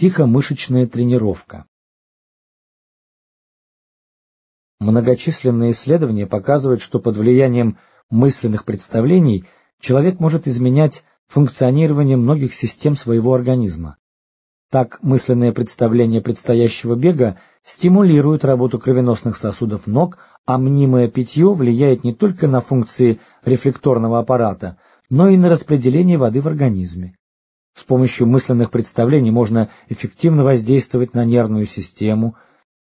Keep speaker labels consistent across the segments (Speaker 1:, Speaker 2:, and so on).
Speaker 1: Психомышечная тренировка. Многочисленные исследования показывают, что под влиянием мысленных представлений человек может изменять функционирование многих систем своего организма. Так, мысленное представление предстоящего бега стимулирует работу кровеносных сосудов ног, а мнимое питье влияет не только на функции рефлекторного аппарата, но и на распределение воды в организме. С помощью мысленных представлений можно эффективно воздействовать на нервную систему,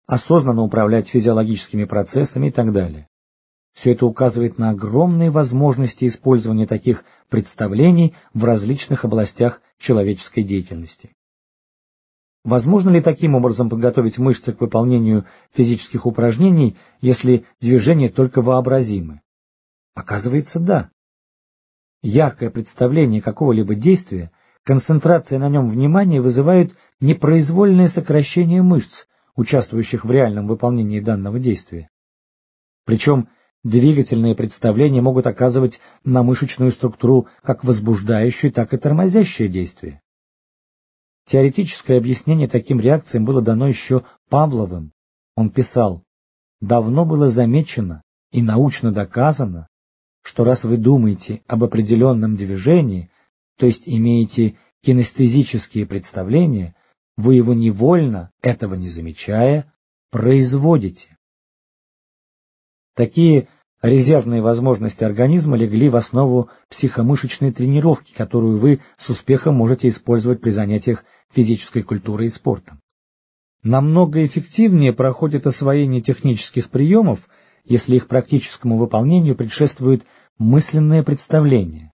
Speaker 1: осознанно управлять физиологическими процессами и так далее. Все это указывает на огромные возможности использования таких представлений в различных областях человеческой деятельности. Возможно ли таким образом подготовить мышцы к выполнению физических упражнений, если движения только вообразимы? Оказывается, да. Яркое представление какого-либо действия Концентрация на нем внимания вызывает непроизвольное сокращение мышц, участвующих в реальном выполнении данного действия. Причем двигательные представления могут оказывать на мышечную структуру как возбуждающее, так и тормозящее действие. Теоретическое объяснение таким реакциям было дано еще Павловым. Он писал, «Давно было замечено и научно доказано, что раз вы думаете об определенном движении, то есть имеете кинестезические представления, вы его невольно, этого не замечая, производите. Такие резервные возможности организма легли в основу психомышечной тренировки, которую вы с успехом можете использовать при занятиях физической культурой и спортом. Намного эффективнее проходит освоение технических приемов, если их практическому выполнению предшествует мысленное представление.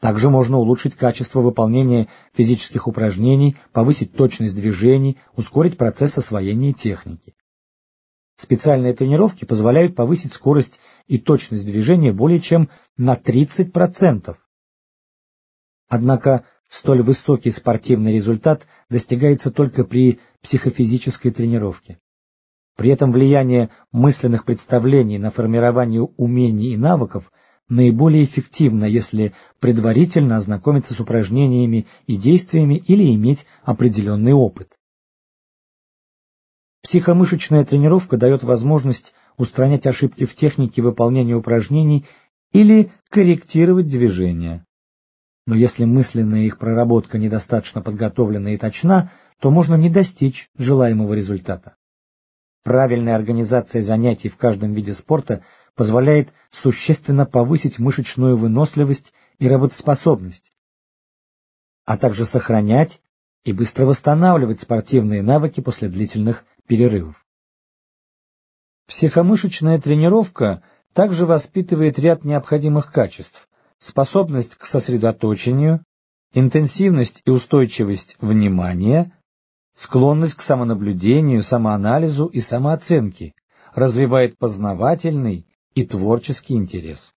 Speaker 1: Также можно улучшить качество выполнения физических упражнений, повысить точность движений, ускорить процесс освоения техники. Специальные тренировки позволяют повысить скорость и точность движения более чем на 30%. Однако столь высокий спортивный результат достигается только при психофизической тренировке. При этом влияние мысленных представлений на формирование умений и навыков – наиболее эффективно, если предварительно ознакомиться с упражнениями и действиями или иметь определенный опыт. Психомышечная тренировка дает возможность устранять ошибки в технике выполнения упражнений или корректировать движения. Но если мысленная их проработка недостаточно подготовлена и точна, то можно не достичь желаемого результата. Правильная организация занятий в каждом виде спорта позволяет существенно повысить мышечную выносливость и работоспособность, а также сохранять и быстро восстанавливать спортивные навыки после длительных перерывов. Психомышечная тренировка также воспитывает ряд необходимых качеств – способность к сосредоточению, интенсивность и устойчивость внимания, склонность к самонаблюдению, самоанализу и самооценке, развивает познавательный и творческий интерес.